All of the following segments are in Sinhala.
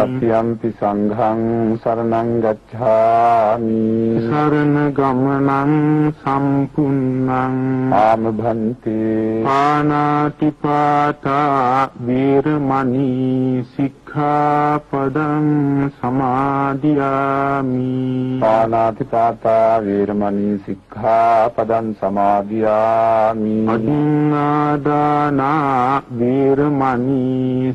සත්‍යම්පි සංඝං සරණං ගච්ඡාමි। සරණ ගමනං සම්පුන්නං ආම භන්තේ පානාති පාතා වීරමණී සික්ඛාපදං සමාදියාමි। පානාති පාතා වේරමණී සික්ඛාපදං සමාදියාමි। අදින්නාදානා වීරමණී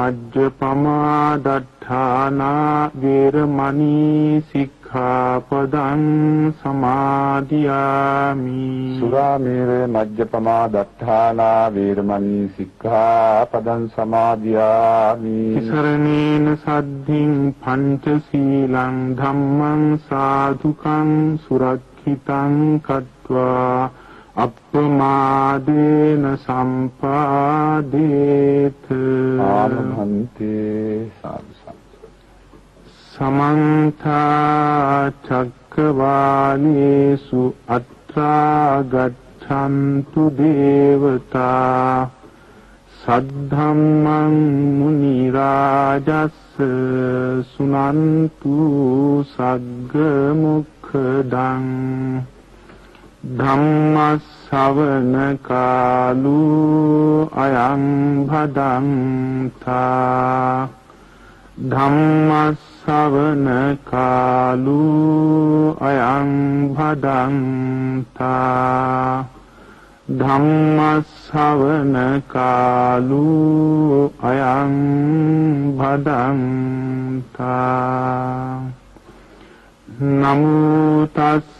මජ්ජපමා දත්තානා වීරමණී සික්ඛාපදං සමාදියාමි සුරාමේර මජ්ජපමා දත්තානා වේරමණී සික්ඛාපදං සමාදියාමි සරණේන සද්ධින් පංචශීලං ධම්මං සාදුකං සුරක්ෂිතං කତ୍වා අප්පමාදේන සම්පාදේත. ආමභන්තේ සාදු සමන්ත චක්කවාලේසු අත්‍රා ගච්ඡන්තු දේවතා සද්ධම්මං මුනි රාජස්ස සුනන්තු සග්ග මුඛදං ධම්මස්සවන කාලෝ අයං භදන්තා ධම්මස්සවන කාලෝ අයං භදන්තා ධම්මස්සවන කාලෝ අයං භදන්තා නමෝ තස්ස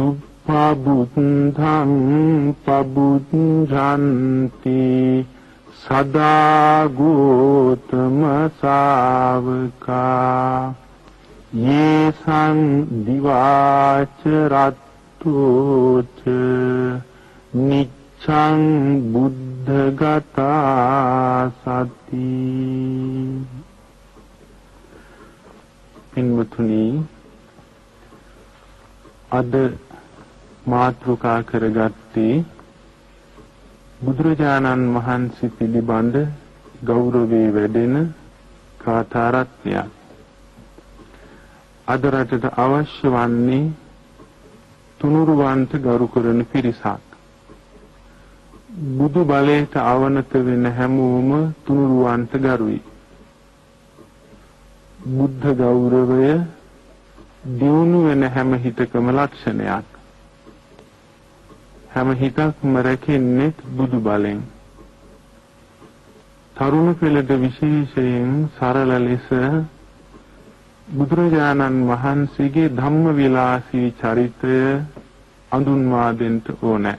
සුප්පබුද්ධං පබුද්ධන්ති සදා ගෝතම ශාවකා යේසං දිවාච රත්තුච නිච්ඡං බුද්ධගතා සති පින්වතුනි අද මාතෘකා කරගත්තේ බුදුරජාණන් වහන්සේ පිළිබඳ ගෞරවයේ වැඩෙන කාථාරත්නයක්. අද රටට අවශ්‍ය වන්නේ තුනුරුවන්ට ගරු කරන පිරිසක්. බුදු බලයට අවනත වෙන හැමෝම තුනුරුවන්ට ගරුයි. බුද්ධ ගෞරවය දියුණු වෙන හැම හිතකම ලක්ෂණයක්. හැම හිතක්ම රැකෙන්නේ බුදු බලෙන්. තරුණ පෙළට විශේෂයෙන් සරල ලෙස බුදුරජාණන් වහන්සේගේ ධම්ම විලාසී චරිතය අඳුන්වා දෙන්න ඕනේ.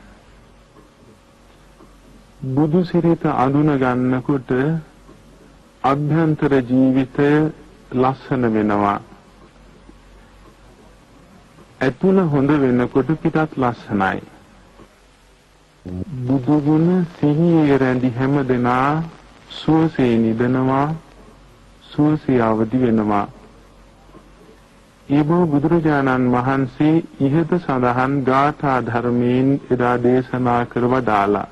බුදු සිරිත අඳුන ගන්නකොට අභ්‍යන්තර ජීවිතය ලස්සන වෙනවා. ඇතුළ හොඳ වෙනකොට පිටත් ලස්සනයි. බුදු ගුණ සිහියේ රැඳි හැම දෙනා සුවසේ නිදනවා සුවසේ අවදි වෙනවා. ඊබෝ බුදුරජාණන් වහන්සේ ඉහත සඳහන් ගාථා ධර්මයෙන් එදා දේශනා කර වදාලා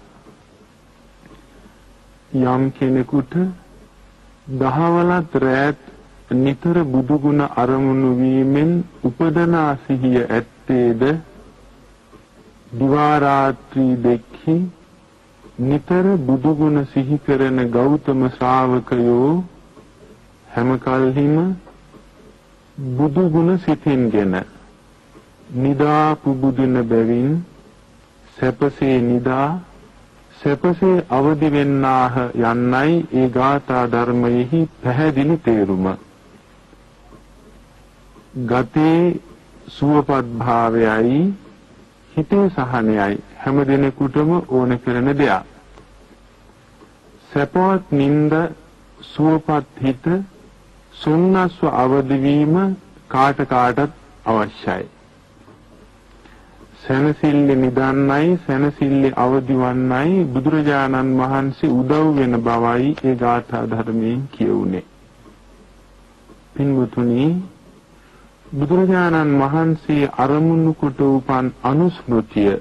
යම් කෙනෙකුට දහවලත් රැත් නිතර බුදු ගුණ අරමුණු වීමෙන් උපදනා සිහිය ඇත්තේද දිවා රාත්‍රී දෙකි නිතර බුදු ගුණ සිහි කරන ගෞතම ශ්‍රාවකයෝ හැම කල්හිම බුදු ගුණ සිතින්ගෙන නිදා පුබුදුන බැවින් සැපසේ නිදා සැපසේ අවදි වෙන්නාහ යන්නයි ඒ ගාථා ධර්මයෙහි පැහැදිලි තේරුම. ගතේ සුවපත් භාවයයි හිතේ සහනයයි හැම දිනෙකටම ඕන කරන දෙයක්. සැපවත් නිନ୍ଦ සුවපත් හිත සොන්නස්ව අවදි වීම කාට කාටත් අවශ්‍යයි. සැනසille නිදන්නයි සැනසille අවදිවන්නයි බුදුරජාණන් වහන්සේ උදව් වෙන බවයි ඒ ගාථා ධර්මයෙන් කියුනේ. පින්වතුනි බුදුරජාණන් වහන්සේ අරමුණු කොට උපන් අනුස්මෘතිය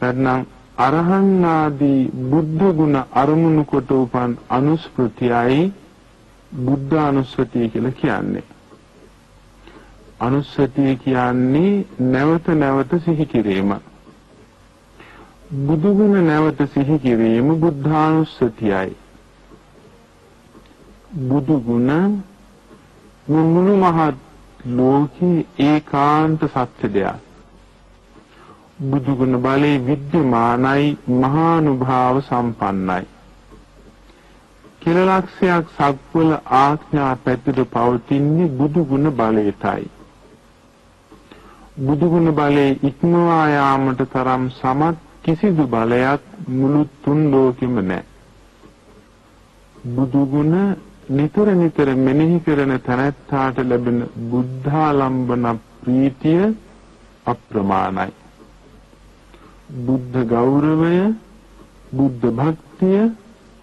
නැත්නම් අරහන් ආදී බුද්ධ ගුණ අරමුණු කොට උපන් අනුස්මෘතියයි බුද්ධ අනුස්සතිය කියලා කියන්නේ. අනුස්සතිය කියන්නේ නැවත නැවත සිහි කිරීම. බුදු ගුණ නැවත සිහි කිරීම බුද්ධානුස්සතියයි. බුදු ගුණ මුළු මහත් ලෝකේ ඒකාන්ත සත්‍ය දෙයක්. බුදු ගුණ බලේ විද්‍යමානයි මහානුභාව සම්පන්නයි. කෙලලක්ෂයක් සක්වල ආඥා පැතිර පවතින්නේ බුදු ගුණ බලයටයි. බුදු ගුණ බලේ ඉක්මවා යාමට තරම් සමත් කිසිදු බලයක් මුළු තුන් ලෝකෙම නැහැ. බුදු ගුණ නිතර නිතර මෙනෙහි කරන තැනැත්තාට ලැබෙන බුද්ධාලම්බන ප්‍රීතිය අප්‍රමාණයි. බුද්ධ ගෞරවය, බුද්ධ භක්තිය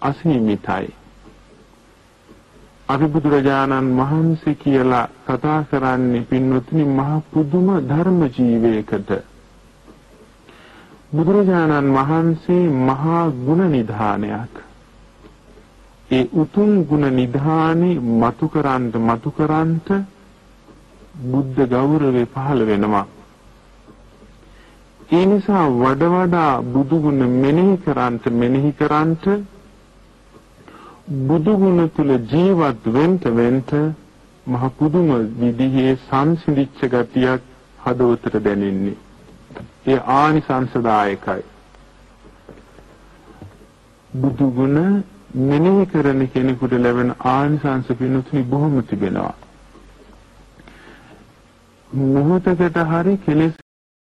අසීමිතයි. අපි බුදුරජාණන් වහන්සේ කියලා කතා කරන්නේ පින්වත්නි මහ පුදුම ධර්ම ජීවයකට. බුදුරජාණන් වහන්සේ මහා ගුණ නිධානයක්. ඒ උතුම් ගුණ නිධානේ මතු කරන්ට මතු කරන්ට බුද්ධ ගෞරවේ පහළ වෙනවා. ඒ නිසා වඩ වඩා බුදු ගුණ මෙනෙහි කරන්ට මෙනෙහි කරන්ට බුදු ගුණ තුල ජීවත් වෙන්න වෙන්න මහ පුදුම විදිහේ සංසිඳිච්ච ගතියක් හදවතට දැනෙන්නේ. ඒ ආනිසංසදායකයි. බුදු ගුණ මෙනෙහි කරන කෙනෙකුට ලැබෙන ආනිසංස පිණුතුනි බොහොම තිබෙනවා. මොහොතකට හරි කෙලෙස්